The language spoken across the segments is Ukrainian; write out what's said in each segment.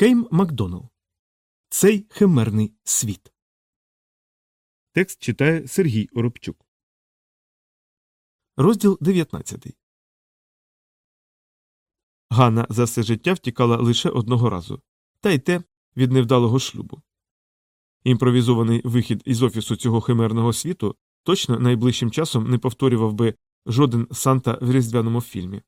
Кейм Макдоналл. Цей химерний світ. Текст читає Сергій Оробчук. Розділ 19. Ганна за все життя втікала лише одного разу, та й те від невдалого шлюбу. Імпровізований вихід із офісу цього химерного світу точно найближчим часом не повторював би жоден Санта в різдвяному фільмі.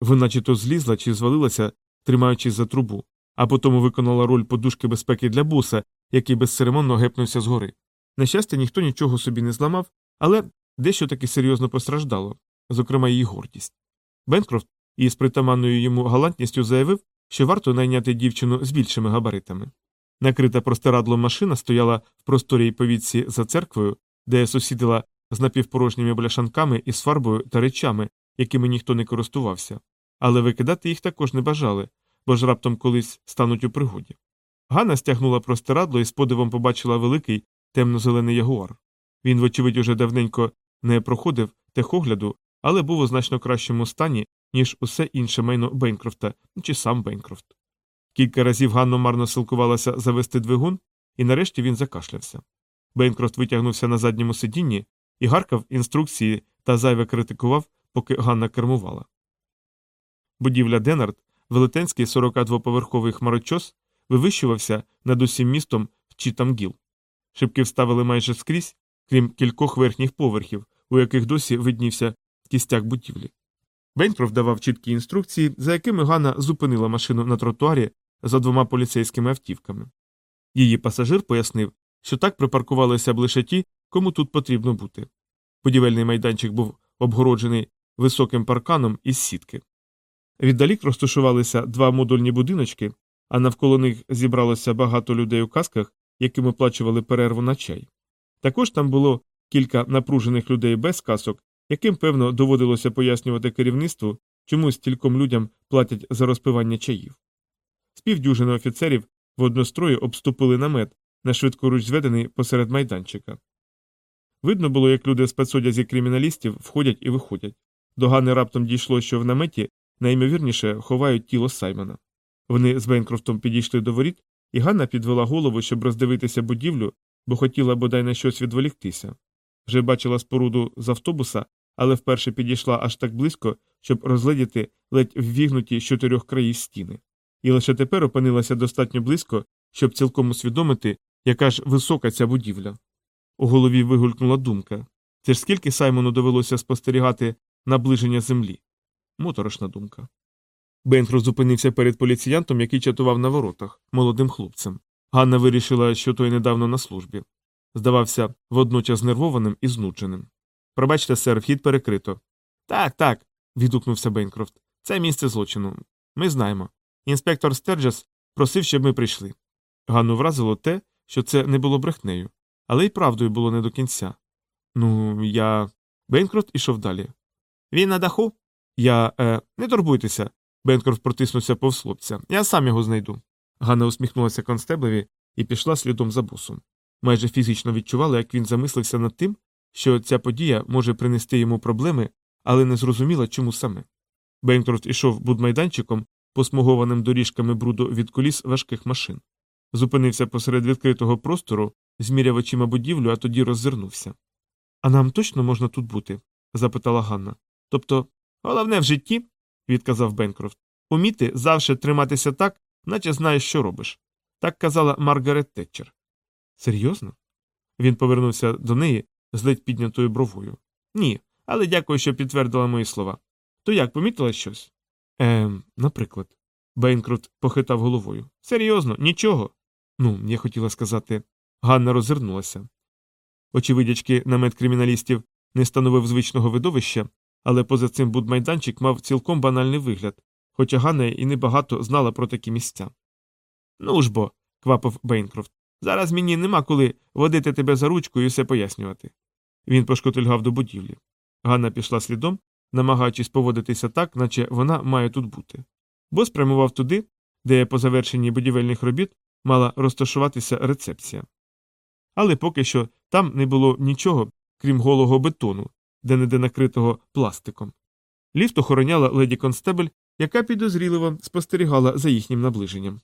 Вона чи то злізла, чи звалилася, тримаючись за трубу, а потім виконала роль подушки безпеки для буса, який безцеремонно гепнувся згори. На щастя, ніхто нічого собі не зламав, але дещо таки серйозно постраждало, зокрема її гордість. Бенкрофт із притаманною йому галантністю заявив, що варто найняти дівчину з більшими габаритами. Накрита простирадлом машина стояла в просторій повітці за церквою, де сусідила з напівпорожніми бляшанками із фарбою та речами, якими ніхто не користувався, але викидати їх також не бажали, бо ж раптом колись стануть у пригоді. Ганна стягнула простирадло і з подивом побачила великий темно-зелений ягуар. Він, вочевидь, уже давненько не проходив техогляду, але був у значно кращому стані, ніж усе інше майно Бейнкрофта чи сам Бейнкрофт. Кілька разів Ганна марно силкувалася завести двигун, і нарешті він закашлявся. Бейнкрофт витягнувся на задньому сидінні і гаркав інструкції та зайве критикував, поки Ганна кермувала. Будівля Денард, велетенський 42-поверховий хмарочос, вивищувався над усім містом в Чітамгіл. Шибки вставили майже скрізь, крім кількох верхніх поверхів, у яких досі виднівся кістяк будівлі. Бенкроф давав чіткі інструкції, за якими Ганна зупинила машину на тротуарі за двома поліцейськими автівками. Її пасажир пояснив, що так припаркувалися б лише ті, кому тут потрібно бути. Будівельний майданчик був обгороджений високим парканом із сітки. Віддалік розташувалися два модульні будиночки, а навколо них зібралося багато людей у касках, яким оплачували перерву на чай. Також там було кілька напружених людей без касок, яким, певно, доводилося пояснювати керівництву, чому стільком людям платять за розпивання чаїв. Співдюжини офіцерів в однострої обступили намет, на швидкоруч зведений посеред майданчика. Видно було, як люди в спецодязі криміналістів входять і виходять. До Гани раптом дійшло, що в наметі найімовірніше ховають тіло Саймона. Вони з Бенкрофтом підійшли до воріт, і Ганна підвела голову, щоб роздивитися будівлю, бо хотіла бодай на щось відволіктися. Вже бачила споруду з автобуса, але вперше підійшла аж так близько, щоб розгледіти ледь ввігнуті з чотирьох країв стіни. І лише тепер опинилася достатньо близько, щоб цілком усвідомити, яка ж висока ця будівля. У голові вигулькнула думка це ж скільки Саймону довелося спостерігати наближення землі. Моторошна думка. Бенкро зупинився перед поліціянтом, який чатував на воротах, молодим хлопцем. Ганна вирішила, що той недавно на службі. Здавався водночас знервованим і знудженим. Пробачте, сер, вхід перекрито. Так, так. відгукнувся Бенкрофт. Це місце злочину. Ми знаємо. Інспектор Стерджес просив, щоб ми прийшли. Ганну вразило те, що це не було брехнею, але й правдою було не до кінця. Ну, я. Бенкрофт ішов далі. Він на даху? Я. е, Не турбуйтеся. Бенкрофт протиснувся повз хлопця. Я сам його знайду. Ганна усміхнулася констеблеві і пішла слідом за бусом. Майже фізично відчувала, як він замислився над тим, що ця подія може принести йому проблеми, але не зрозуміла, чому саме. Бенкрофт ішов будмайданчиком, посмугованим доріжками бруду від коліс важких машин. Зупинився посеред відкритого простору, зміряв очима будівлю, а тоді роззирнувся. А нам точно можна тут бути? запитала Ганна. Тобто, головне в житті, відказав Бенкрофт, уміти завжди триматися так, наче знаєш, що робиш. Так казала Маргарет Тетчер. Серйозно? Він повернувся до неї з ледь піднятою бровою. Ні, але дякую, що підтвердила мої слова. То як, помітила щось? Ем, наприклад. Бейнкрут похитав головою. Серйозно, нічого. Ну, я хотіла сказати. Ганна роззирнулася. Очевидячки, намет криміналістів не становив звичного видовища, але поза цим будмайданчик мав цілком банальний вигляд, хоча Ганна і небагато знала про такі місця. Ну ж бо, квапив Бейнкрофт, зараз мені нема коли водити тебе за ручку і все пояснювати. Він пошкотильгав до будівлі. Ганна пішла слідом, намагаючись поводитися так, наче вона має тут бути. Бо спрямував туди, де по завершенні будівельних робіт мала розташуватися рецепція. Але поки що там не було нічого, крім голого бетону, де неде накритого пластиком. Ліфт охороняла леді констебель, яка підозріливо спостерігала за їхнім наближенням.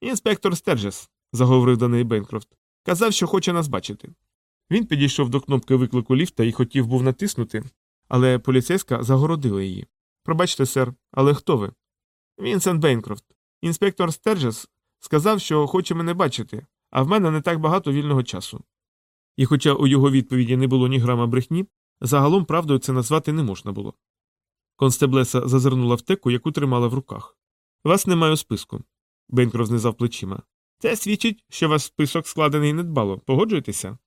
Інспектор Стерджес, заговорив до неї Бенкрофт, казав, що хоче нас бачити. Він підійшов до кнопки виклику ліфта і хотів був натиснути, але поліцейська загородила її. Пробачте, сер, але хто ви? Вінсент Бейнкрофт. Інспектор Стерджес сказав, що хоче мене бачити, а в мене не так багато вільного часу. І хоча у його відповіді не було ні грама брехні, загалом правдою це назвати не можна було. Констеблеса зазирнула в теку, яку тримала в руках. Вас немає у списку. Бейнкрофт знизав плечима. Це свідчить, що ваш список складений недбало. Погоджуєтеся?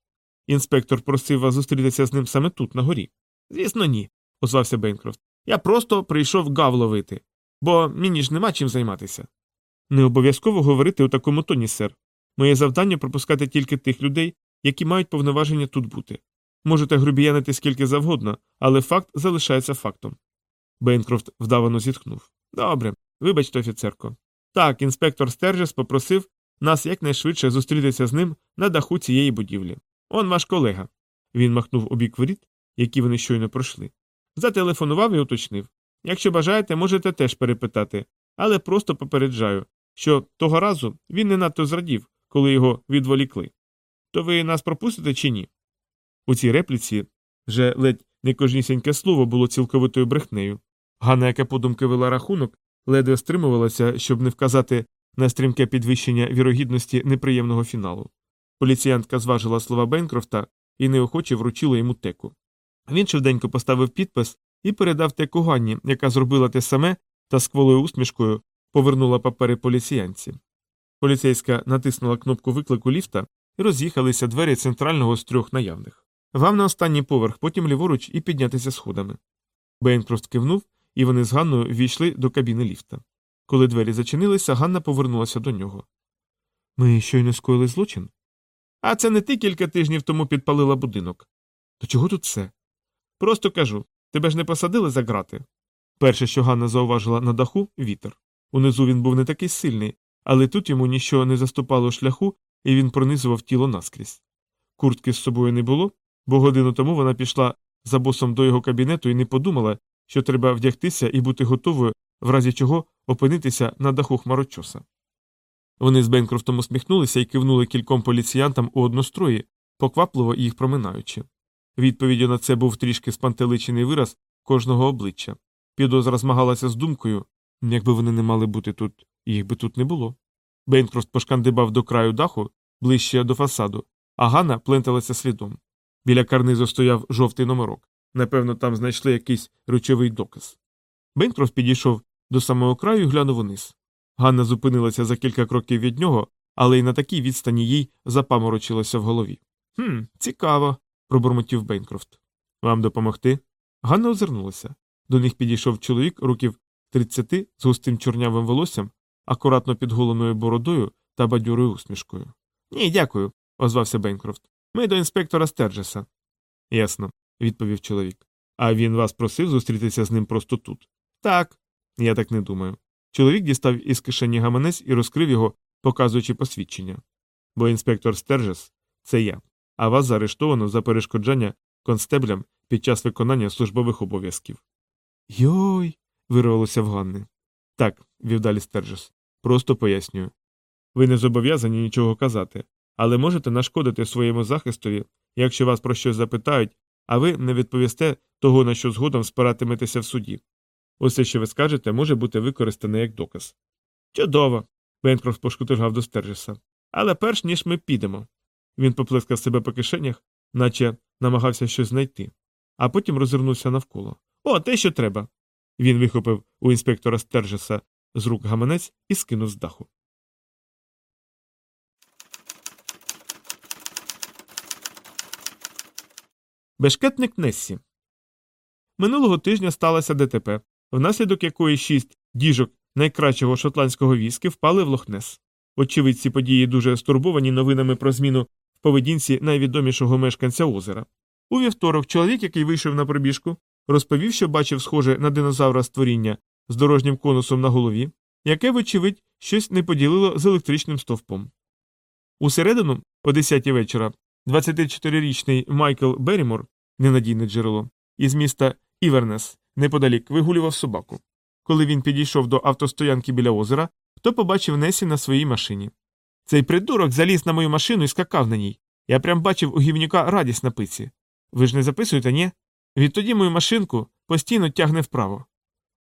Інспектор просив вас зустрітися з ним саме тут, на горі. Звісно, ні, озвався Бейнкрофт. Я просто прийшов гав ловити, бо мені ж нема чим займатися. Не обов'язково говорити у такому тоні, сер. Моє завдання пропускати тільки тих людей, які мають повноваження тут бути. Можете грубіянити скільки завгодно, але факт залишається фактом. Бейнкрофт вдавано зітхнув. Добре, вибачте, офіцерко. Так, інспектор Стержес попросив нас якнайшвидше зустрітися з ним на даху цієї будівлі. Он ваш колега. Він махнув обік воріт, які вони щойно пройшли. Зателефонував і уточнив. Якщо бажаєте, можете теж перепитати, але просто попереджаю, що того разу він не надто зрадів, коли його відволікли. То ви нас пропустите чи ні? У цій репліці вже ледь не кожнісіньке слово було цілковитою брехнею. Ганна, яка подумки вела рахунок, ледве стримувалася, щоб не вказати на стрімке підвищення вірогідності неприємного фіналу. Поліціянтка зважила слова Бенкрофта і неохоче вручила йому теку. Він швиденько поставив підпис і передав теку Ганні, яка зробила те саме та з кволою усмішкою повернула папери поліціянці. Поліцейська натиснула кнопку виклику ліфта і роз'їхалися двері центрального з трьох наявних. Вам на останній поверх, потім ліворуч і піднятися сходами. Бейнкрофт кивнув, і вони з Ганною війшли до кабіни ліфта. Коли двері зачинилися, Ганна повернулася до нього. Ми щойно скоїли злочин? А це не ти кілька тижнів тому підпалила будинок. То чого тут все? Просто кажу тебе ж не посадили за грати. Перше, що Ганна зауважила на даху вітер. Унизу він був не такий сильний, але тут йому нічого не заступало шляху, і він пронизував тіло наскрізь. Куртки з собою не було, бо годину тому вона пішла за босом до його кабінету і не подумала, що треба вдягтися і бути готовою, в разі чого опинитися на даху хмарочоса. Вони з Бенкрофтом усміхнулися і кивнули кільком поліціянтам у однострої, поквапливо їх проминаючи. Відповіддю на це був трішки спантеличений вираз кожного обличчя. Підозра змагалася з думкою якби вони не мали бути тут, їх би тут не було. Бейнкрофт пошкандибав до краю даху, ближче до фасаду, а Ганна пленталася слідом. Біля карнизу стояв жовтий номерок. Напевно, там знайшли якийсь речовий доказ. Бейнкрофт підійшов до самого краю і глянув униз. Ганна зупинилася за кілька кроків від нього, але й на такій відстані їй запаморочилося в голові. Хм, цікаво, пробурмотів Бейнкрофт. Вам допомогти? Ганна озирнулася. До них підійшов чоловік років 30 з густим чорнявим волоссям, акуратно підголеною бородою та бадьорою усмішкою. Ні, дякую, озвався Бейнкрофт. Ми до інспектора Стерджеса. Ясно, відповів чоловік. А він вас просив зустрітися з ним просто тут. Так. Я так не думаю. Чоловік дістав із кишені гаманець і розкрив його, показуючи посвідчення. Бо інспектор Стержес це я, а вас заарештовано за перешкоджання констеблям під час виконання службових обов'язків. Йой. вирвалося в Ганни. Так, вів далі Стержес. Просто пояснюю. Ви не зобов'язані нічого казати, але можете нашкодити своєму захистові, якщо вас про щось запитають, а ви не відповісте того, на що згодом спиратиметеся в суді. Усе, що ви скажете, може бути використане як доказ. Чудово. Бенкрофт пошкутижав до Стержеса. Але перш ніж ми підемо. Він поплескав себе по кишенях, наче намагався щось знайти, а потім розвернувся навколо. О, те, що треба. Він вихопив у інспектора Стержеса з рук гаманець і скинув з даху. Бешкетник Нессі. Минулого тижня сталося ДТП, внаслідок якої шість діжок найкращого шотландського віскі впали в Лохнес. Очевидці події дуже стурбовані новинами про зміну в поведінці найвідомішого мешканця озера. У вівторок чоловік, який вийшов на пробіжку, розповів, що бачив схоже на динозавра створіння з дорожнім конусом на голові, яке, вочевидь, щось не поділило з електричним стовпом. У середину, о 10 вечора, 24-річний Майкл Беррімор, ненадійне джерело, із міста Івернес, неподалік вигулював собаку. Коли він підійшов до автостоянки біля озера, хто побачив Несі на своїй машині. Цей придурок заліз на мою машину і скакав на ній. Я прям бачив у гівнюка радість на пиці. Ви ж не записуєте, ні? Відтоді мою машинку постійно тягне вправо.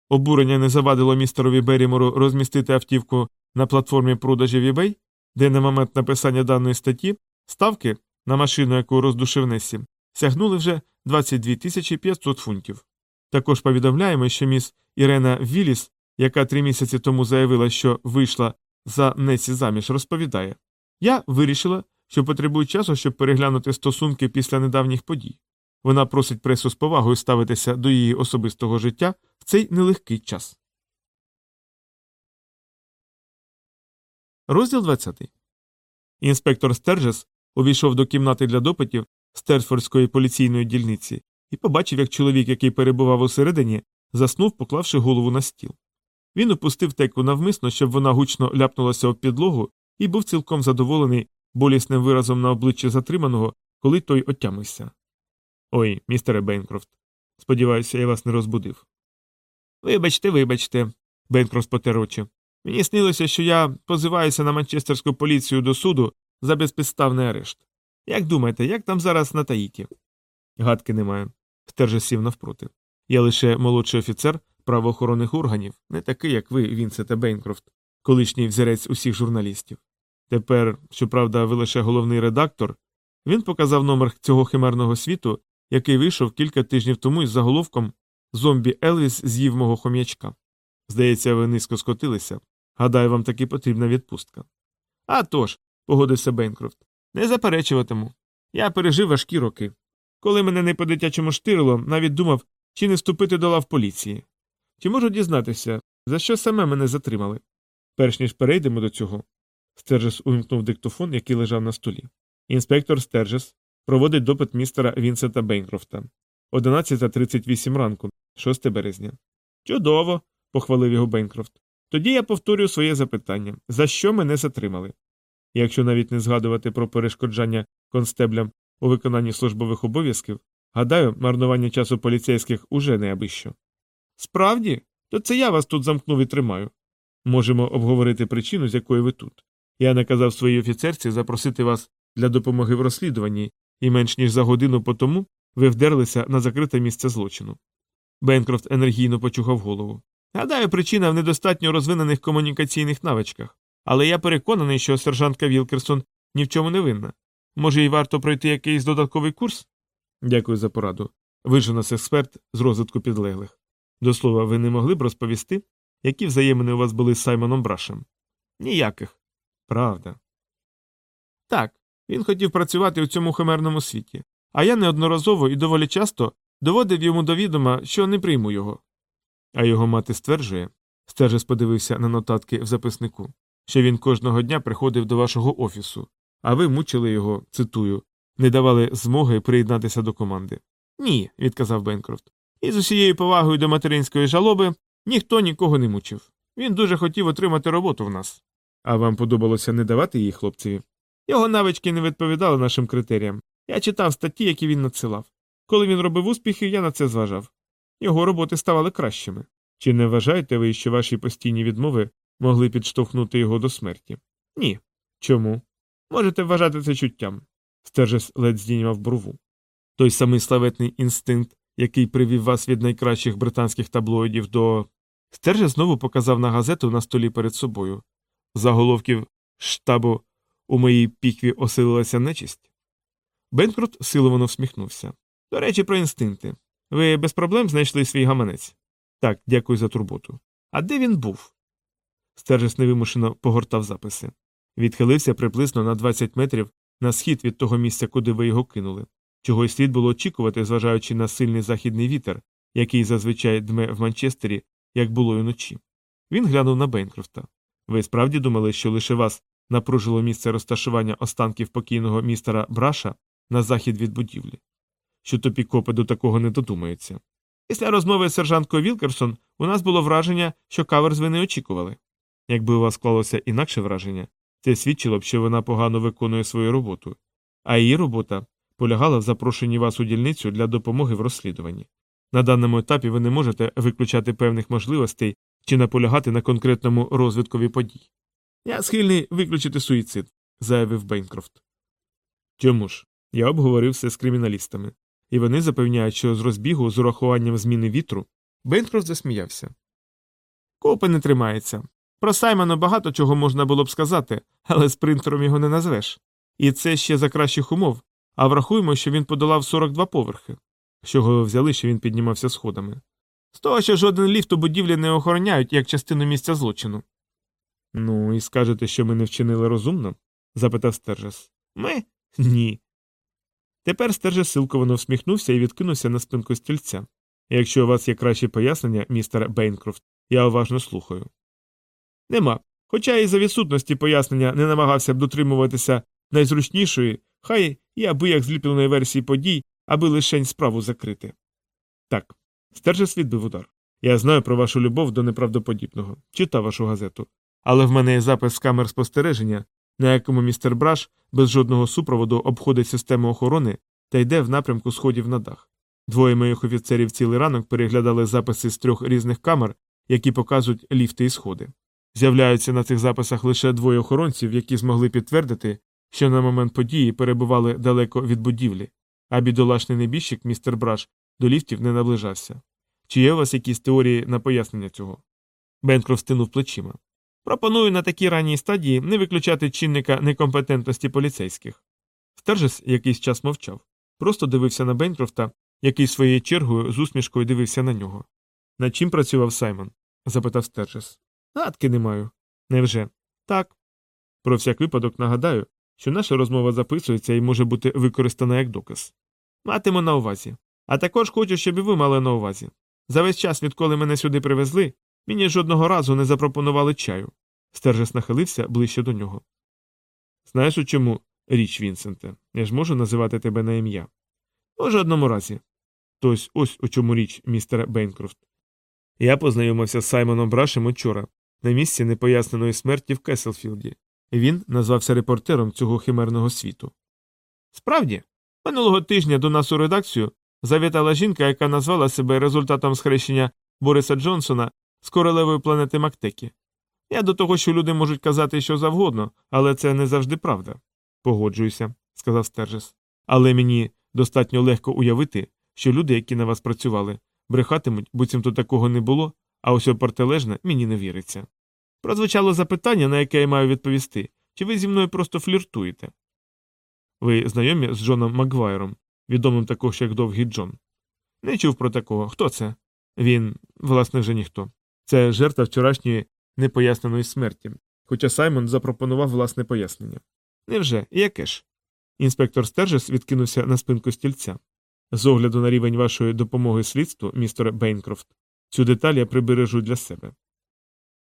Обурення не завадило містерові Берімору розмістити автівку на платформі продажів eBay, де на момент написання даної статті ставки на машину, яку роздушив Несі, сягнули вже 22 тисячі 500 фунтів. Також повідомляємо, що міс Ірена Віліс, яка три місяці тому заявила, що вийшла за Несі заміж, розповідає Я вирішила, що потребую часу, щоб переглянути стосунки після недавніх подій. Вона просить пресу з повагою ставитися до її особистого життя в цей нелегкий час. Розділ 20. Інспектор Стержес увійшов до кімнати для допитів Стерфордської поліційної дільниці і побачив, як чоловік, який перебував усередині, заснув, поклавши голову на стіл. Він опустив теку навмисно, щоб вона гучно ляпнулася об підлогу, і був цілком задоволений болісним виразом на обличчі затриманого, коли той отямився. Ой, містере Бейнкрофт. Сподіваюся, я вас не розбудив. Вибачте, вибачте, Бейнкрофт потер очі. Мені снилося, що я позиваюся на манчестерську поліцію до суду за безпідставний арешт. Як думаєте, як там зараз на Таїті? Гадки немає. Стерже сів навпроти. Я лише молодший офіцер правоохоронних органів, не такий, як ви, Вінсете Бейнкрофт, колишній взірець усіх журналістів. Тепер, щоправда, ви лише головний редактор, він показав номер цього химерного світу, який вийшов кілька тижнів тому із заголовком Зомбі Елвіс з'їв мого хом'ячка. Здається, ви низько скотилися. Гадаю, вам таки потрібна відпустка. «А тож», – погодився Бейнкрофт, не заперечуватиму. Я пережив важкі роки. Коли мене не по дитячому штирило, навіть думав, чи не вступити до лав поліції. Чи можу дізнатися, за що саме мене затримали? Перш ніж перейдемо до цього. Стержес увімкнув диктофон, який лежав на столі. Інспектор Стержес проводить допит містера Вінсента Бейнкрофта. 11.38 ранку, 6 березня. Чудово, похвалив його Бейнкрофт. Тоді я повторюю своє запитання за що мене затримали? Якщо навіть не згадувати про перешкоджання констеблям у виконанні службових обов'язків, гадаю, марнування часу поліцейських уже не аби що. Справді, то це я вас тут замкнув і тримаю. Можемо обговорити причину, з якої ви тут. Я наказав своїй офіцерці запросити вас для допомоги в розслідуванні, і менш ніж за годину по тому ви вдерлися на закрите місце злочину. Бенкрофт енергійно почухав голову. Гадаю, причина в недостатньо розвинених комунікаційних навичках, але я переконаний, що сержантка Вілкерсон ні в чому не винна. Може, їй варто пройти якийсь додатковий курс? Дякую за пораду. Ви ж у нас експерт з розвитку підлеглих. До слова, ви не могли б розповісти, які взаємини у вас були з Саймоном Брашем? Ніяких. Правда. Так, він хотів працювати у цьому химерному світі, а я неодноразово і доволі часто доводив йому до відома, що не прийму його. А його мати стверджує, стержес подивився на нотатки в записнику, що він кожного дня приходив до вашого офісу, а ви мучили його, цитую, не давали змоги приєднатися до команди. Ні, відказав Бенкрофт. І з усією повагою до материнської жалоби ніхто нікого не мучив. Він дуже хотів отримати роботу в нас. А вам подобалося не давати її хлопцеві? Його навички не відповідали нашим критеріям. Я читав статті, які він надсилав. Коли він робив успіхи, я на це зважав. Його роботи ставали кращими. Чи не вважаєте ви, що ваші постійні відмови могли підштовхнути його до смерті? Ні. Чому? Можете вважати це чуттям. Стержес ледь здійняв брову. Той самий славетний інстинкт, який привів вас від найкращих британських таблоїдів до. Стержес знову показав на газету на столі перед собою. Заголовків штабу у моїй пікві оселилася нечисть. Бенкрут силовано всміхнувся. До речі, про інстинкти. Ви без проблем знайшли свій гаманець? Так, дякую за турботу. А де він був? Стержес невимушено погортав записи. Відхилився приблизно на 20 метрів на схід від того місця, куди ви його кинули, чого й слід було очікувати, зважаючи на сильний західний вітер, який зазвичай дме в Манчестері, як було й уночі. Він глянув на Бейнкрофта. Ви справді думали, що лише вас напружило місце розташування останків покійного містера Браша на захід від будівлі? Що топі копи до такого не додумаються. Після розмови з сержанткою Вілкерсон у нас було враження, що каверз ви не очікували. Якби у вас склалося інакше враження, це свідчило б, що вона погано виконує свою роботу, а її робота полягала в запрошенні вас у дільницю для допомоги в розслідуванні. На даному етапі ви не можете виключати певних можливостей чи наполягати на конкретному розвиткові подій. Я схильний виключити суїцид, заявив Бейнкрофт. Чому ж? Я обговорив все з криміналістами, і вони запевняють, що з розбігу з урахуванням зміни вітру Бейнкрофт засміявся. Купи не тримається. Про Саймона багато чого можна було б сказати, але спринтером його не назвеш. І це ще за кращих умов, а врахуємо, що він подолав 42 поверхи. З чого ви взяли, що він піднімався сходами. З того, що жоден ліфт у будівлі не охороняють як частину місця злочину. Ну, і скажете, що ми не вчинили розумно? запитав Стержес. Ми? Ні. Тепер Стержес силковано всміхнувся і відкинувся на спинку стільця. Якщо у вас є кращі пояснення, містер Бейнкрофт, я уважно слухаю. Нема. Хоча і за відсутності пояснення не намагався б дотримуватися найзручнішої, хай і аби як зліпленої версії подій, аби лишень справу закрити. Так, Стержес відбив удар. Я знаю про вашу любов до неправдоподібного, читав вашу газету. Але в мене є запис з камер спостереження, на якому містер Браш без жодного супроводу обходить систему охорони та йде в напрямку сходів на дах. Двоє моїх офіцерів цілий ранок переглядали записи з трьох різних камер, які показують ліфти і сходи. З'являються на цих записах лише двоє охоронців, які змогли підтвердити, що на момент події перебували далеко від будівлі, а бідолашний небіжчик містер Браш до ліфтів не наближався. Чи є у вас якісь теорії на пояснення цього? Бенкроф стинув плечима. Пропоную на такій ранній стадії не виключати чинника некомпетентності поліцейських. Стержес якийсь час мовчав, просто дивився на Бенкрофта, який своєю чергою з усмішкою дивився на нього. Над чим працював Саймон? запитав Стержес. Гадки не маю. Невже? Так. Про всяк випадок нагадаю, що наша розмова записується і може бути використана як доказ. Матиму на увазі. А також хочу, щоб і ви мали на увазі. За весь час, відколи мене сюди привезли, мені жодного разу не запропонували чаю. Стержес нахилився ближче до нього. Знаєш у чому річ, Вінсенте? Я ж можу називати тебе на ім'я? У жодному разі. Тось ось у чому річ, містере Бейнкрофт. Я познайомився з Саймоном Брашем учора, на місці непоясненої смерті в Кеселфілді. Він назвався репортером цього химерного світу. Справді, минулого тижня до нас у редакцію завітала жінка, яка назвала себе результатом схрещення Бориса Джонсона з королевою планети Мактекі. Я до того, що люди можуть казати що завгодно, але це не завжди правда. Погоджуюся, сказав Стержес. Але мені достатньо легко уявити, що люди, які на вас працювали, брехатимуть, буцімто такого не було, а ось протилежне мені не віриться. Прозвучало запитання, на яке я маю відповісти, чи ви зі мною просто фліртуєте? Ви знайомі з Джоном Макгвайром, відомим також як довгий Джон? Не чув про такого. Хто це? Він, власне, вже ніхто. Це жертва вчорашньої непоясненої смерті, хоча Саймон запропонував власне пояснення. Невже? Яке ж? Інспектор Стержес відкинувся на спинку стільця. З огляду на рівень вашої допомоги слідству, містере Бейнкрофт, цю деталь я прибережу для себе.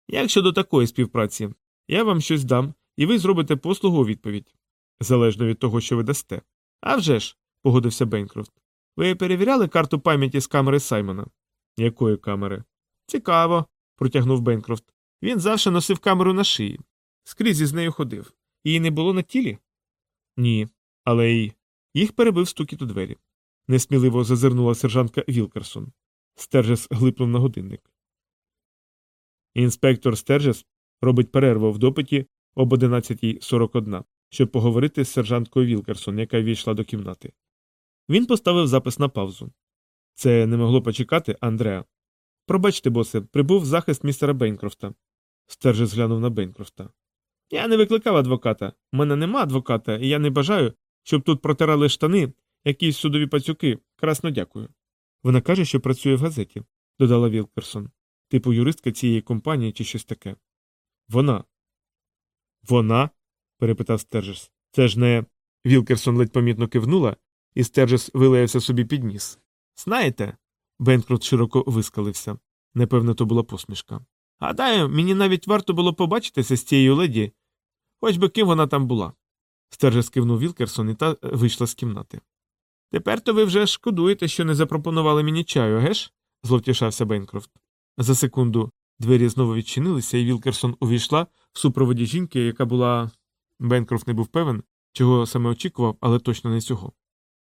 Як щодо такої співпраці, я вам щось дам, і ви зробите послугу у відповідь, залежно від того, що ви дасте. «А вже ж», – погодився Бейнкрофт. Ви перевіряли карту пам'яті з камери Саймона? Якої камери? Цікаво, протягнув Бейнкрофт. Він завжди носив камеру на шиї. Скрізь із нею ходив. Її не було на тілі? Ні. Але й їх перебив стукіт у двері. Несміливо зазирнула сержантка Вілкерсон. Стержес глипнув на годинник. Інспектор Стержес робить перерву в допиті об 11.41, щоб поговорити з сержанткою Вілкерсон, яка війшла до кімнати. Він поставив запис на паузу. Це не могло почекати Андреа. Пробачте, босе, прибув захист містера Бейнкрофта. Стержес глянув на Бейнкрофта. Я не викликав адвоката. У мене нема адвоката, і я не бажаю, щоб тут протирали штани якісь судові пацюки. Красно дякую. Вона каже, що працює в газеті, додала Вілкерсон. Типу юристка цієї компанії чи щось таке. Вона. Вона? перепитав Стержес. Це ж не. Вілкерсон ледь помітно кивнула, і Стержес вилаявся собі під ніс. Знаєте, Бенкрот широко вискалився. Непевно, то була посмішка. Гадаю, мені навіть варто було побачитися з цією леді, хоч би ким вона там була. Стержес кивнув Вілкерсон і та вийшла з кімнати. Тепер то ви вже шкодуєте, що не запропонували мені чаю, геш? зловтішався Бенкрофт. За секунду двері знову відчинилися, і Вілкерсон увійшла в супроводі жінки, яка була. Бенкрофт не був певен, чого саме очікував, але точно не цього.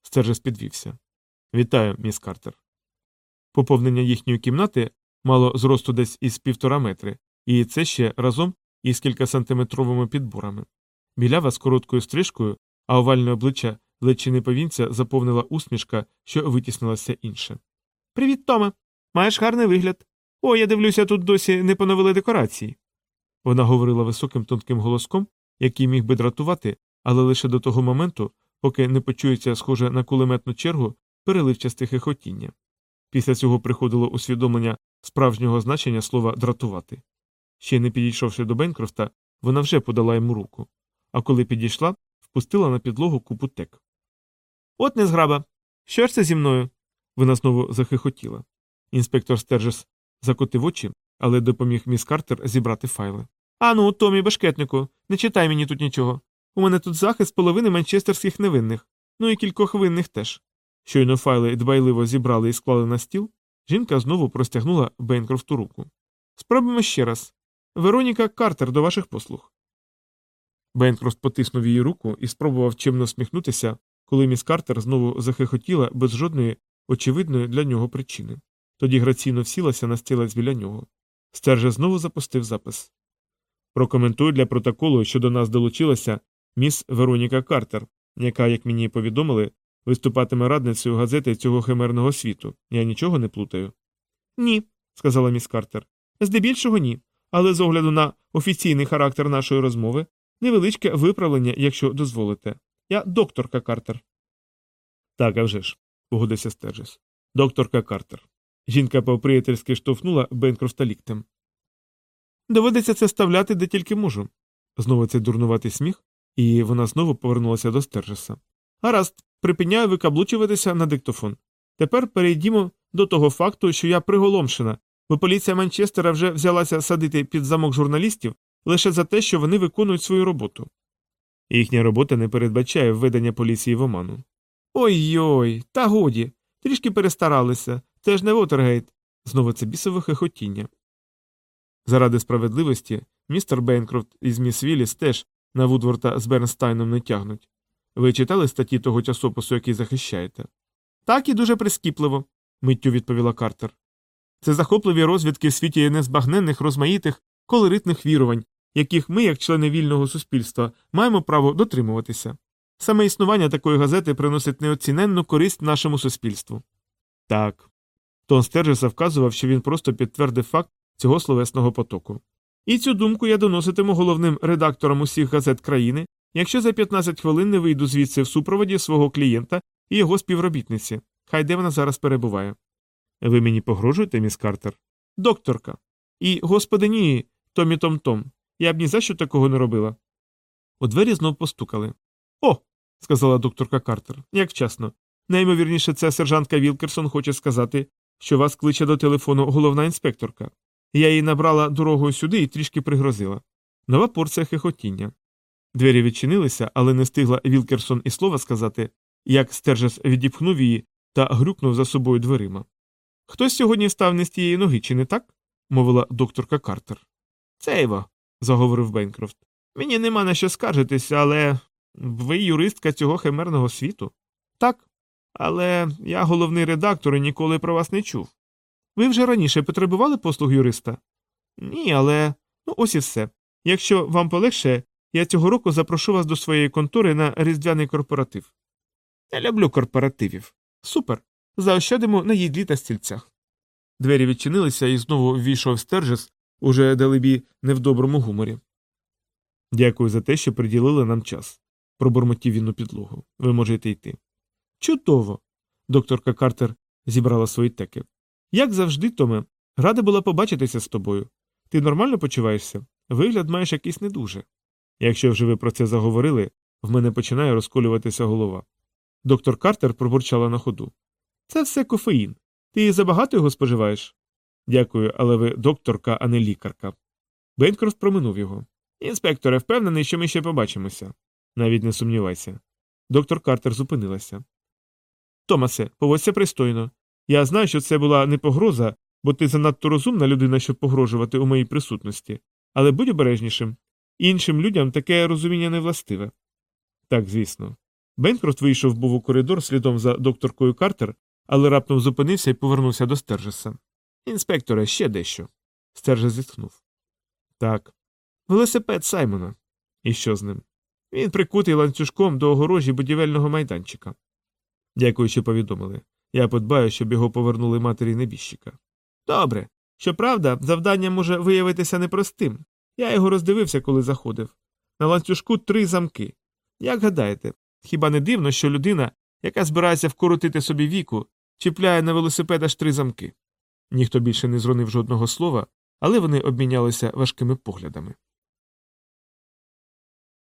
Стержес підвівся. Вітаю, міс Картер. Поповнення їхньої кімнати мало зросту десь із півтора метри, і це ще разом із кількасантиметровими підборами. Білява з короткою стрижкою, а овальне обличчя ледчини повінця заповнила усмішка, що витіснилася інше. Привіт, Томе. Маєш гарний вигляд. О, я дивлюся, тут досі не поновили декорації. Вона говорила високим тонким голоском, який міг би дратувати, але лише до того моменту, поки не почується схоже на кулеметну чергу переливчасте хихотіння. Після цього приходило усвідомлення справжнього значення слова дратувати. Ще не підійшовши до Бенкрофта, вона вже подала йому руку, а коли підійшла, впустила на підлогу купу тек. От незграба. Що ж це зі мною? Вона знову захихотіла. Інспектор Стержес закотив очі, але допоміг міс Картер зібрати файли. Ану, Томі, башкетнику, не читай мені тут нічого. У мене тут захист половини манчестерських невинних, ну і кількох винних теж. Щойно файли дбайливо зібрали і склали на стіл, жінка знову простягнула Бейнкрофту руку. Спробуємо ще раз. Вероніка Картер до ваших послуг. Бейнкрофт потиснув її руку і спробував чимно сміхнутися, коли міс Картер знову захихотіла без жодної очевидної для нього причини. Тоді граційно всілася на стілець біля нього. Стерже знову запустив запис. Прокоментую для протоколу, що до нас долучилася міс Вероніка Картер, яка, як мені повідомили, виступатиме радницею газети цього химерного світу. Я нічого не плутаю. Ні, сказала міс Картер. Здебільшого ні. Але з огляду на офіційний характер нашої розмови, невеличке виправлення, якщо дозволите. Я докторка Картер. Так, а вже ж, погодився Стержес. Докторка Картер. Жінка по-приятельськи штовхнула Бенкрофта ліктем. Доведеться це ставляти де тільки можу. Знову цей дурнуватий сміх, і вона знову повернулася до Стержеса. Гаразд, припиняю викаблучуватися на диктофон. Тепер перейдімо до того факту, що я приголомшена, бо поліція Манчестера вже взялася садити під замок журналістів лише за те, що вони виконують свою роботу. Їхня робота не передбачає введення поліції в оману. Ой ой, та годі. Трішки перестаралися. Це ж не Вотергейт. Знову це бісове хихотіння. Заради справедливості містер Бейнкрофт із міс Вілліс теж на Вудворта з Бернстайном не тягнуть. Ви читали статті того часопису, який захищаєте? Так і дуже прискіпливо, миттю відповіла Картер. Це захопливі розвідки в світі незбагненних, розмаїтих, колоритних вірувань, яких ми, як члени вільного суспільства, маємо право дотримуватися. Саме існування такої газети приносить неоціненну користь нашому суспільству. Так. Тон Стержеса вказував, що він просто підтвердив факт цього словесного потоку. І цю думку я доноситиму головним редакторам усіх газет країни, якщо за 15 хвилин не вийду звідси в супроводі свого клієнта і його співробітниці. Хай де вона зараз перебуває. Ви мені погрожуєте, міс Картер? Докторка. І, господи, ні, Томі Том Том. Я б ні за що такого не робила. У двері знов постукали. О. сказала докторка Картер, як вчасно. Наймовірніше, це сержантка Вілкерсон хоче сказати, що вас кличе до телефону головна інспекторка. Я її набрала дорогою сюди і трішки пригрозила. Нова порція хихотіння. Двері відчинилися, але не встигла Вілкерсон і слова сказати, як стержес відіпхнув її та грюкнув за собою дверима. Хтось сьогодні став не з тієї ноги, чи не так? мовила докторка Картер. Цейво, заговорив Бенкрофт. Мені нема на що скаржитися, але ви юристка цього химерного світу? Так. Але я головний редактор і ніколи про вас не чув. Ви вже раніше потребували послуг юриста? Ні, але ну ось і все. Якщо вам полегше, я цього року запрошу вас до своєї контори на різдвяний корпоратив. Я люблю корпоративів. Супер. Заощадимо на їдлі та стільцях. Двері відчинилися і знову ввійшов стержес, уже далебі не в доброму гуморі. Дякую за те, що приділили нам час, пробурмотів він у підлогу. Ви можете йти. Чудово. Докторка Картер зібрала свої теки. Як завжди, Томе, рада була побачитися з тобою. Ти нормально почуваєшся? Вигляд маєш якийсь не дуже. Якщо вже ви про це заговорили, в мене починає розколюватися голова. Доктор Картер пробурчала на ходу. Це все кофеїн. Ти забагато його споживаєш? Дякую, але ви докторка, а не лікарка. Бенкрофт проминув його. Інспекторе, впевнений, що ми ще побачимося. Навіть не сумнівайся. Доктор Картер зупинилася. Томасе, поводься пристойно. Я знаю, що це була не погроза, бо ти занадто розумна людина, щоб погрожувати у моїй присутності, але будь обережнішим. Іншим людям таке розуміння не властиве. Так, звісно. Бенкрофт вийшов був у коридор слідом за докторкою Картер, але раптом зупинився і повернувся до Стержеса. Інспекторе, ще дещо. Стерже зітхнув. Так. Велосипед Саймона. І що з ним? Він прикутий ланцюжком до огорожі будівельного майданчика. Дякуючи, повідомили. Я подбаю, щоб його повернули матері небіжчика. Добре. Щоправда, завдання може виявитися непростим. Я його роздивився, коли заходив. На ланцюжку три замки. Як гадаєте, хіба не дивно, що людина, яка збирається вкоротити собі віку, чіпляє на велосипед аж три замки? Ніхто більше не зронив жодного слова, але вони обмінялися важкими поглядами.